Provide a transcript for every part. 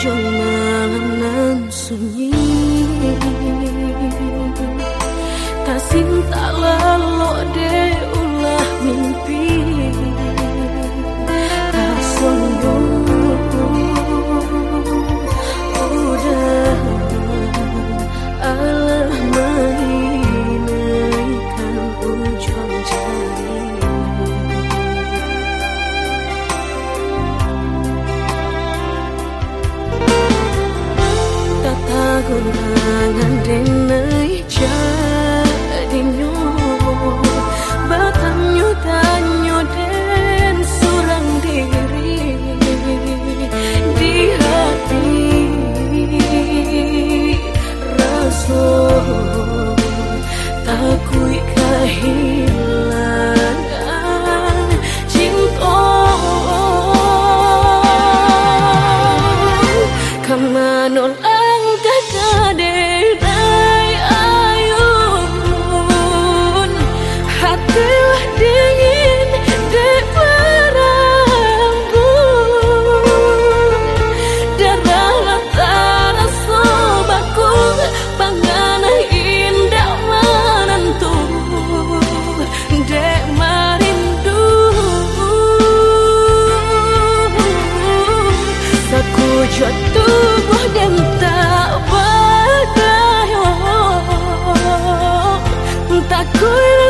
Hujung malam nan sunyi. Tak tak lelok deh ulah mimpi. jangan dena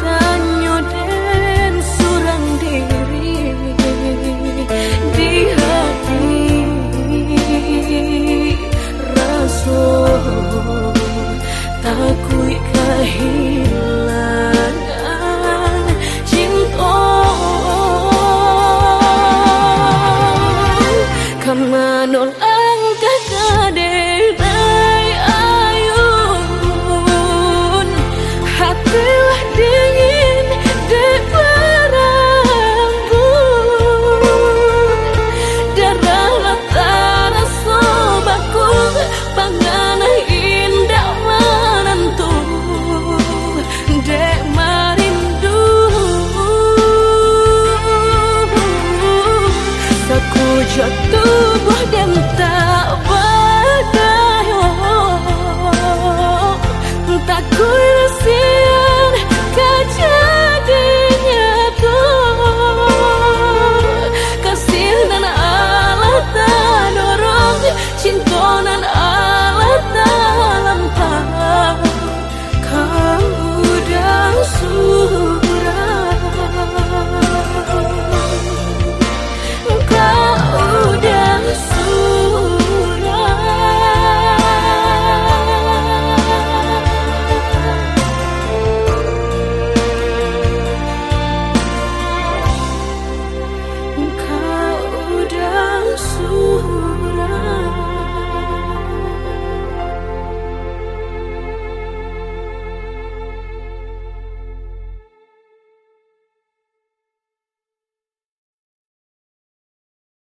goodbye. já tô